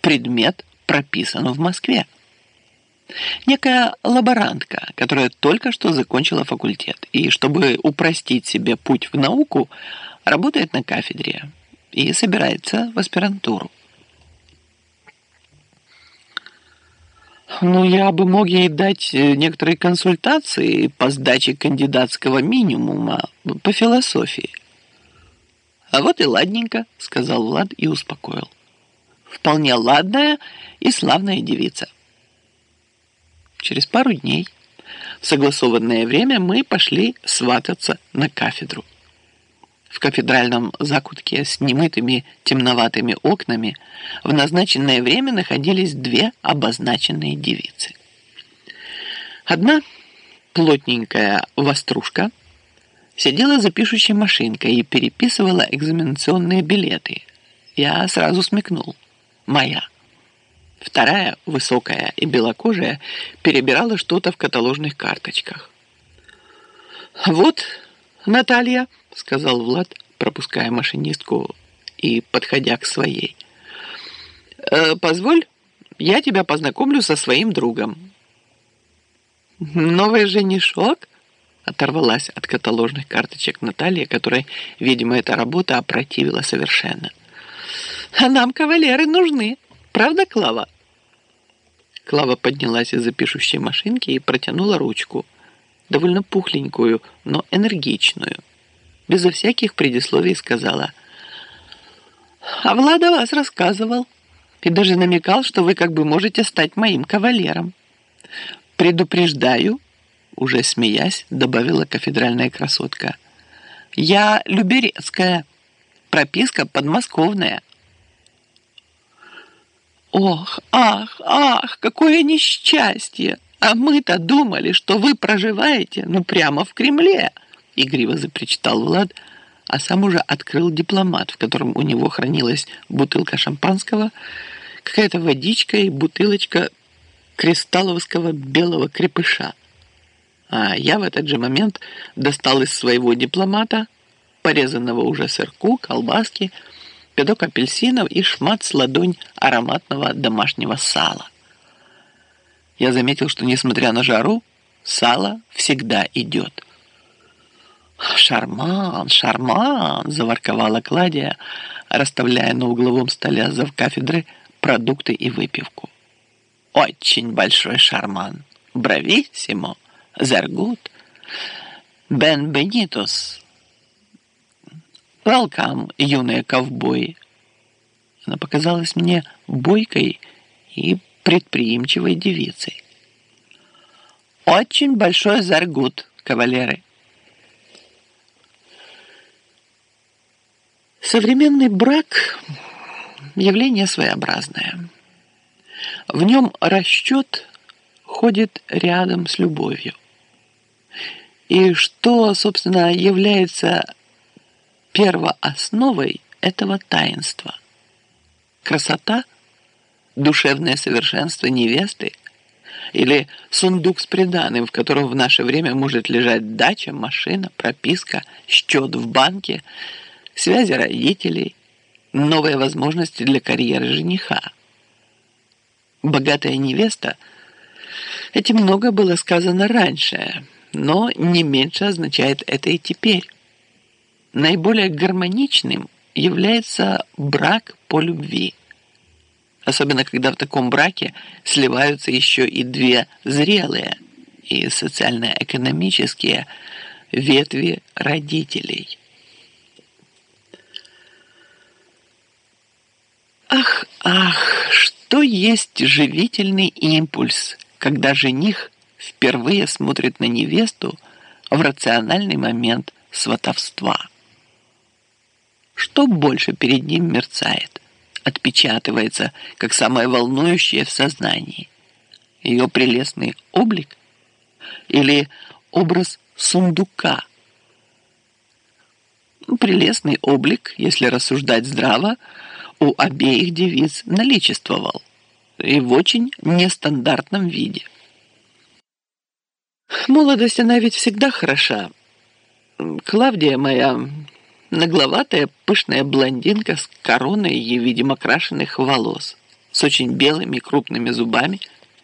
предмет прописан в Москве. Некая лаборантка, которая только что закончила факультет, и чтобы упростить себе путь в науку, работает на кафедре и собирается в аспирантуру. Ну, я бы мог ей дать э, некоторые консультации по сдаче кандидатского минимума по философии. А вот и ладненько, сказал Влад и успокоил. Вполне ладная и славная девица. Через пару дней в согласованное время мы пошли свататься на кафедру. В кафедральном закутке с немытыми темноватыми окнами в назначенное время находились две обозначенные девицы. Одна плотненькая вострушка сидела за пишущей машинкой и переписывала экзаменационные билеты. Я сразу смекнул. Моя. Вторая, высокая и белокожая, перебирала что-то в каталожных карточках. «Вот, Наталья», — сказал Влад, пропуская машинистку и подходя к своей. «Э, «Позволь, я тебя познакомлю со своим другом». «Новый женишок?» — оторвалась от каталожных карточек Наталья, которой, видимо, эта работа опротивила совершенно. «А нам кавалеры нужны, правда, Клава?» Клава поднялась из-за пишущей машинки и протянула ручку, довольно пухленькую, но энергичную. Безо всяких предисловий сказала. «А Влада вас рассказывал и даже намекал, что вы как бы можете стать моим кавалером. Предупреждаю, уже смеясь, добавила кафедральная красотка. Я Люберецкая, прописка подмосковная». «Ох, ах, ах, какое несчастье! А мы-то думали, что вы проживаете, ну, прямо в Кремле!» Игриво запричитал Влад, а сам уже открыл дипломат, в котором у него хранилась бутылка шампанского, какая-то водичка и бутылочка кристалловского белого крепыша. А я в этот же момент достал из своего дипломата, порезанного уже сырку, колбаски, пядок апельсинов и шмат с ладонь ароматного домашнего сала. Я заметил, что, несмотря на жару, сало всегда идет. «Шарман, шарман!» – заворковала Кладия, расставляя на угловом столе за кафедры продукты и выпивку. «Очень большой шарман! Брависсимо! Зергут! Бен Бенитос!» «Welcome, юные ковбои!» Она показалась мне бойкой и предприимчивой девицей. «Очень большой заргут, кавалеры!» Современный брак – явление своеобразное. В нем расчет ходит рядом с любовью. И что, собственно, является первоосновой этого таинства. Красота, душевное совершенство невесты или сундук с приданым, в котором в наше время может лежать дача, машина, прописка, счет в банке, связи родителей, новые возможности для карьеры жениха. Богатая невеста – этим много было сказано раньше, но не меньше означает это и теперь наиболее гармоничным является брак по любви. Особенно, когда в таком браке сливаются еще и две зрелые и социально-экономические ветви родителей. Ах, ах, что есть живительный импульс, когда жених впервые смотрит на невесту в рациональный момент сватовства что больше перед ним мерцает, отпечатывается, как самое волнующее в сознании. Ее прелестный облик или образ сундука. Ну, прелестный облик, если рассуждать здраво, у обеих девиц наличествовал и в очень нестандартном виде. Молодость, она ведь всегда хороша. Клавдия моя Нагловатая пышная блондинка с короной, видимо, крашеных волос, с очень белыми крупными зубами –